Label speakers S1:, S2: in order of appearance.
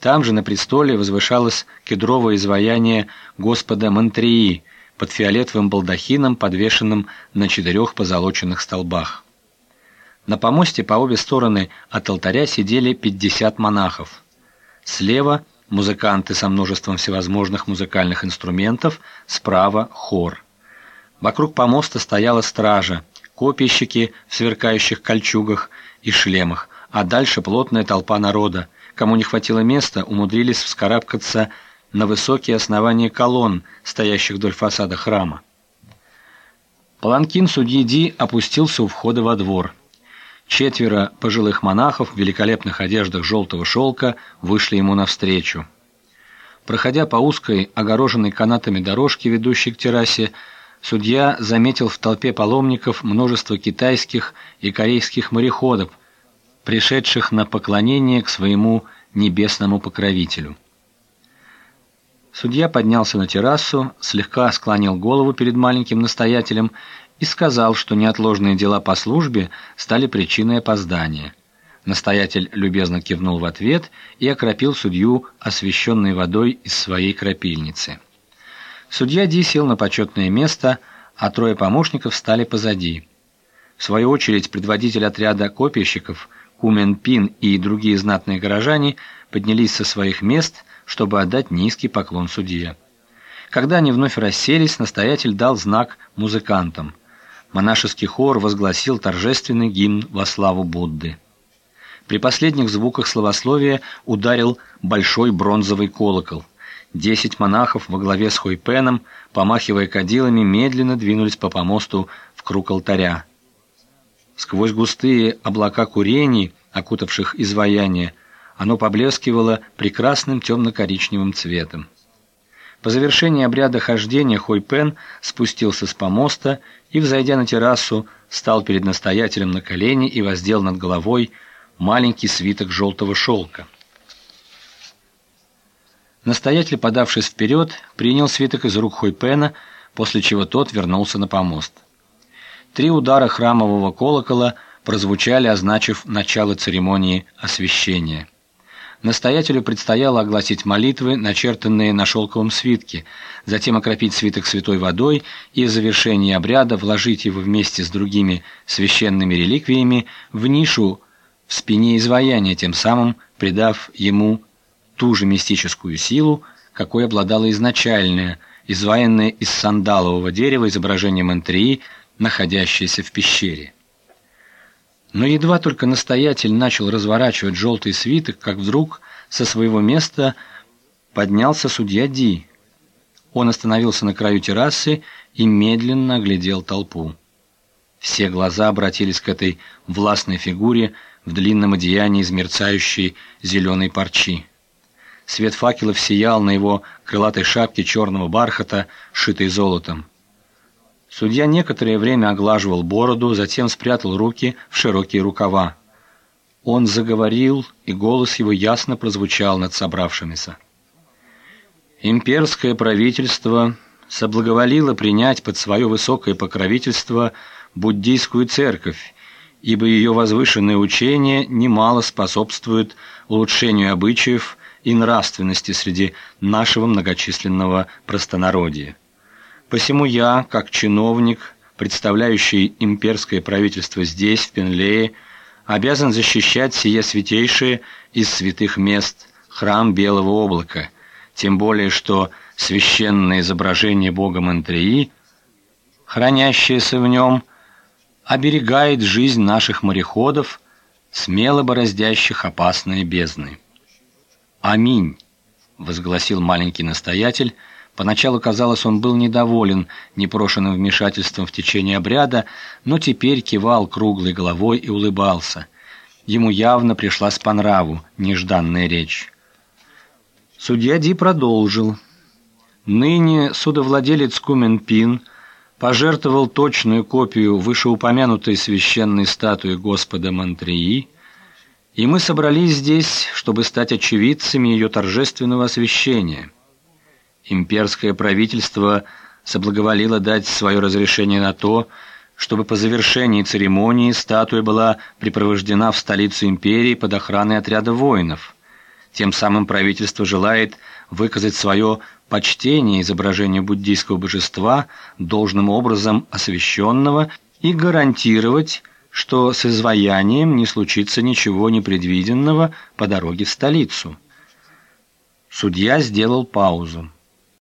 S1: Там же на престоле возвышалось кедровое изваяние Господа Монтрии под фиолетовым балдахином, подвешенным на четырех позолоченных столбах. На помосте по обе стороны от алтаря сидели 50 монахов. Слева музыканты со множеством всевозможных музыкальных инструментов, справа хор. Вокруг помоста стояла стража, копийщики в сверкающих кольчугах и шлемах, а дальше плотная толпа народа. Кому не хватило места, умудрились вскарабкаться на высокие основания колонн, стоящих вдоль фасада храма. Паланкин судьи Ди опустился у входа во двор. Четверо пожилых монахов в великолепных одеждах желтого шелка вышли ему навстречу. Проходя по узкой, огороженной канатами дорожке, ведущей к террасе, судья заметил в толпе паломников множество китайских и корейских мореходов, пришедших на поклонение к своему небесному покровителю. Судья поднялся на террасу, слегка склонил голову перед маленьким настоятелем и сказал, что неотложные дела по службе стали причиной опоздания. Настоятель любезно кивнул в ответ и окропил судью освященной водой из своей крапильницы. Судья Ди сел на почетное место, а трое помощников стали позади. В свою очередь предводитель отряда копийщиков Кумен Пин и другие знатные горожане поднялись со своих мест, чтобы отдать низкий поклон судье. Когда они вновь расселись, настоятель дал знак музыкантам – монашеский хор возгласил торжественный гимн во славу Будды. При последних звуках словословия ударил большой бронзовый колокол. Десять монахов во главе с Хойпеном, помахивая кадилами, медленно двинулись по помосту в круг алтаря. Сквозь густые облака курений, окутавших изваяние, оно поблескивало прекрасным темно-коричневым цветом. По завершении обряда хождения Хойпен спустился с помоста и, взойдя на террасу, стал перед настоятелем на колени и воздел над головой маленький свиток желтого шелка. Настоятель, подавшись вперед, принял свиток из рук Хойпена, после чего тот вернулся на помост. Три удара храмового колокола прозвучали, означив начало церемонии освящения. Настоятелю предстояло огласить молитвы, начертанные на шелковом свитке, затем окропить свиток святой водой и в завершении обряда вложить его вместе с другими священными реликвиями в нишу в спине изваяния, тем самым придав ему ту же мистическую силу, какой обладало изначальное, изваянное из сандалового дерева изображение Монтрии, находящееся в пещере. Но едва только настоятель начал разворачивать желтый свиток, как вдруг со своего места поднялся судья Ди. Он остановился на краю террасы и медленно оглядел толпу. Все глаза обратились к этой властной фигуре в длинном одеянии из мерцающей зеленой парчи. Свет факелов сиял на его крылатой шапке черного бархата, шитой золотом. Судья некоторое время оглаживал бороду, затем спрятал руки в широкие рукава. Он заговорил, и голос его ясно прозвучал над собравшимися. Имперское правительство соблаговолило принять под свое высокое покровительство буддийскую церковь, ибо ее возвышенное учение немало способствует улучшению обычаев и нравственности среди нашего многочисленного простонародья. Посему я, как чиновник, представляющий имперское правительство здесь, в Пенлее, обязан защищать сие святейшее из святых мест, храм Белого облака, тем более что священное изображение бога Монтрии, хранящееся в нем, оберегает жизнь наших мореходов, смело бороздящих опасные бездны. Аминь, возгласил маленький настоятель, Поначалу, казалось, он был недоволен непрошенным вмешательством в течение обряда, но теперь кивал круглой головой и улыбался. Ему явно пришлась по нраву нежданная речь. Судья Ди продолжил. Ныне судовладелец Куменпин пожертвовал точную копию вышеупомянутой священной статуи Господа Монтрии, и мы собрались здесь, чтобы стать очевидцами ее торжественного освящения имперское правительство соблаговолило дать свое разрешение на то, чтобы по завершении церемонии статуя была припровождена в столицу империи под охраной отряда воинов. Тем самым правительство желает выказать свое почтение изображению буддийского божества, должным образом освященного, и гарантировать, что с изваянием не случится ничего непредвиденного по дороге в столицу. Судья сделал паузу.